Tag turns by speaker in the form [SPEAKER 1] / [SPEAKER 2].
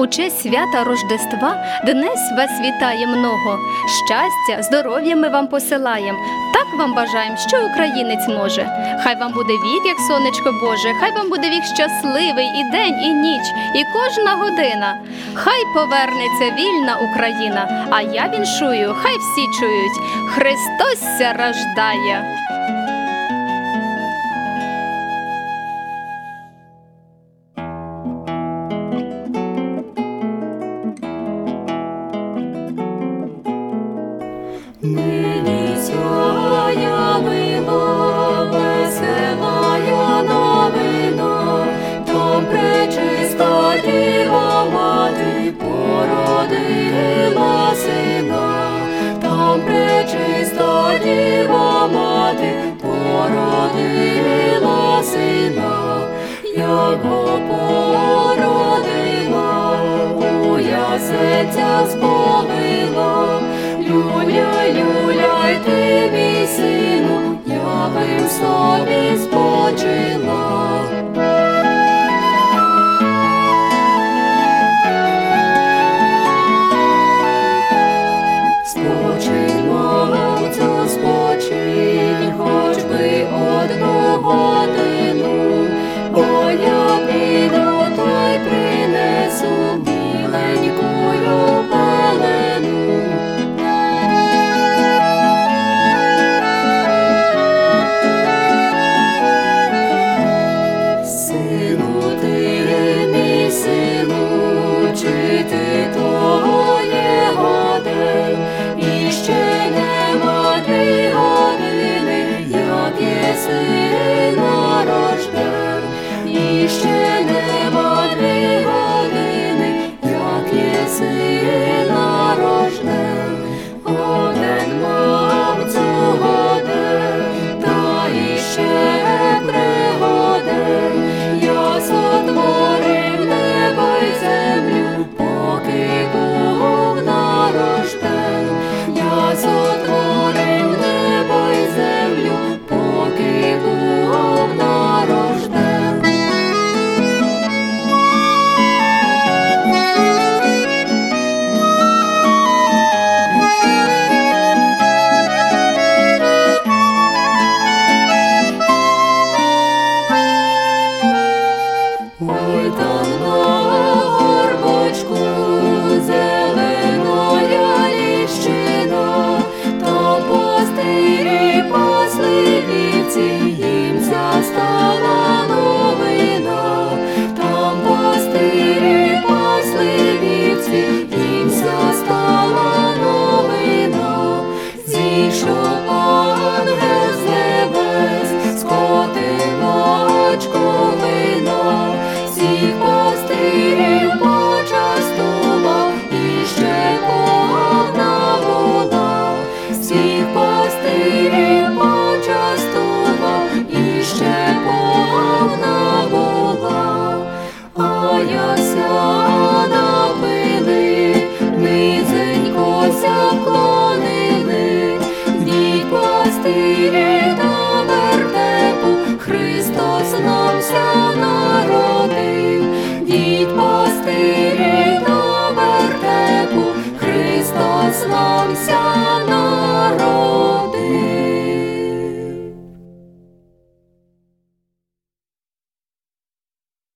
[SPEAKER 1] У честь свята Рождества днес вас вітає много. Щастя, здоров'я ми вам посилаєм. Так вам бажаєм, що українець може. Хай вам буде вік, як сонечко Боже, хай вам буде вік щасливий і день, і ніч, і кожна година. Хай повернеться вільна Україна, а я віншую, хай всі чують. Христос ся рождає.
[SPEAKER 2] Його породила, у ясельця